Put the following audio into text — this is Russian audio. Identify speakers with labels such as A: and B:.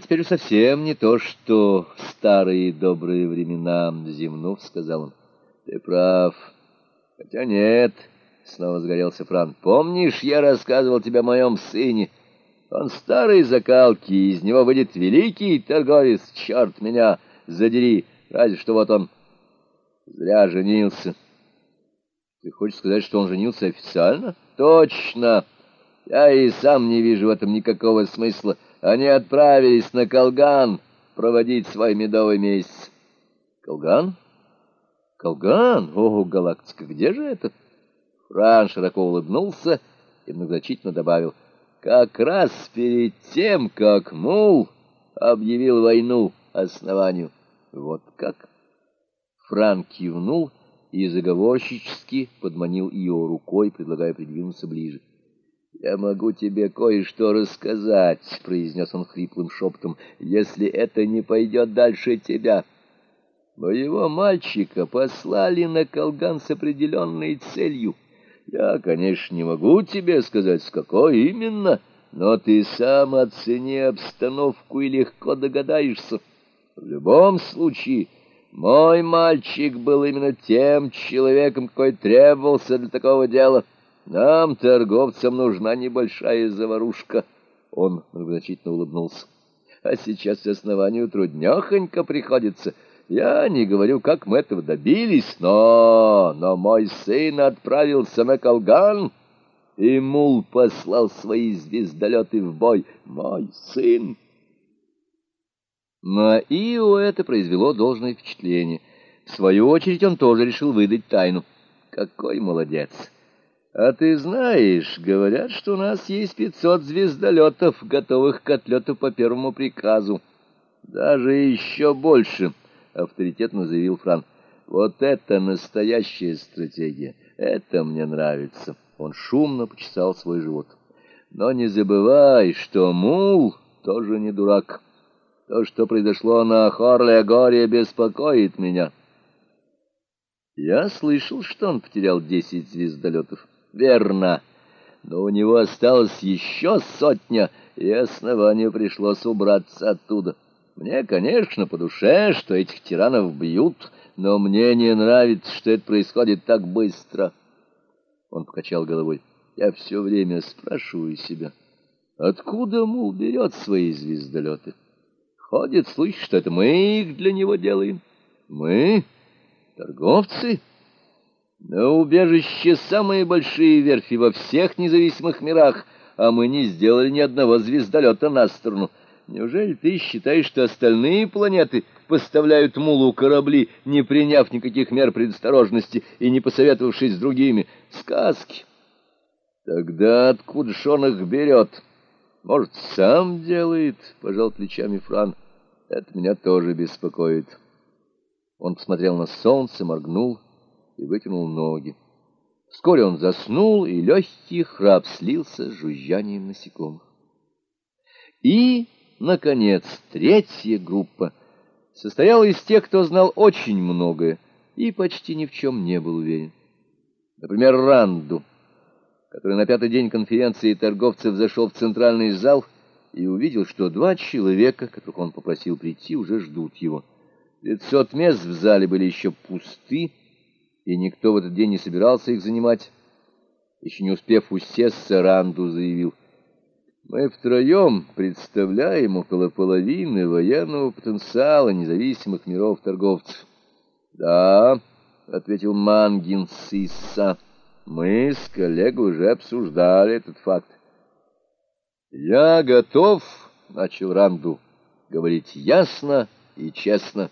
A: теперь совсем не то, что в старые добрые времена, — зевнув, сказал он. — Ты прав. Хотя нет, — снова сгорелся Фран. — Помнишь, я рассказывал тебе о моем сыне? Он старый закалки, из него выйдет великий торговец, черт меня задери. Разве что вот он зря женился. Ты хочешь сказать, что он женился официально? Точно. Я и сам не вижу в этом никакого смысла. Они отправились на Колган проводить свой медовый месяц. Колган? Колган? О, галактика, где же это? Фран широко улыбнулся и многозначительно добавил. Как раз перед тем, как Мул объявил войну основанию. Вот как? Фран кивнул и заговорщически подманил ее рукой, предлагая придвинуться ближе. «Я могу тебе кое-что рассказать», — произнес он хриплым шепотом, — «если это не пойдет дальше тебя». Моего мальчика послали на Колган с определенной целью. Я, конечно, не могу тебе сказать, с какой именно, но ты сам оцени обстановку и легко догадаешься. В любом случае, мой мальчик был именно тем человеком, какой требовался для такого дела. Нам, торговцам, нужна небольшая заварушка. Он многозначительно улыбнулся. А сейчас основанию труднёхонько приходится. Я не говорю, как мы этого добились, но... Но мой сын отправился на Колган, и Мул послал свои звездолеты в бой. Мой сын... На Ио это произвело должное впечатление. В свою очередь он тоже решил выдать тайну. Какой молодец! А ты знаешь, говорят, что у нас есть пятьсот звездолетов, готовых к отлету по первому приказу. Даже еще больше, — авторитетно заявил Фран. Вот это настоящая стратегия. Это мне нравится. Он шумно почесал свой живот. Но не забывай, что Мул тоже не дурак. То, что произошло на Хорле-горе, беспокоит меня. Я слышал, что он потерял десять звездолетов. Верно. Но у него осталось еще сотня, и основанию пришлось убраться оттуда. Мне, конечно, по душе, что этих тиранов бьют, но мне не нравится, что это происходит так быстро. Он покачал головой. Я все время спрашиваю себя, откуда Мул берет свои звездолеты? Ходит слух, что это мы их для него делаем. Мы? Торговцы? На убежище самые большие верфи во всех независимых мирах, а мы не сделали ни одного звездолета на сторону. Неужели ты считаешь, что остальные планеты поставляют мулу корабли, не приняв никаких мер предосторожности и не посоветовавшись с другими? Сказки. Тогда откуда ж он их берет? — может, сам делает, — пожал плечами Фран. Это меня тоже беспокоит. Он посмотрел на солнце, моргнул и вытянул ноги. Вскоре он заснул, и легкий храп слился с жужжанием насекомых. И, наконец, третья группа состояла из тех, кто знал очень многое и почти ни в чем не был уверен. Например, Ранду — который на пятый день конференции торговцев зашел в центральный зал и увидел, что два человека, которых он попросил прийти, уже ждут его. Пятьсот мест в зале были еще пусты, и никто в этот день не собирался их занимать. Еще не успев усесться, Ранду заявил, «Мы втроем представляем около половины военного потенциала независимых миров торговцев». «Да», — ответил Мангин Сисса, — мы с коллегой уже обсуждали этот факт. «Я готов», — начал Ранду, — «говорить ясно и честно».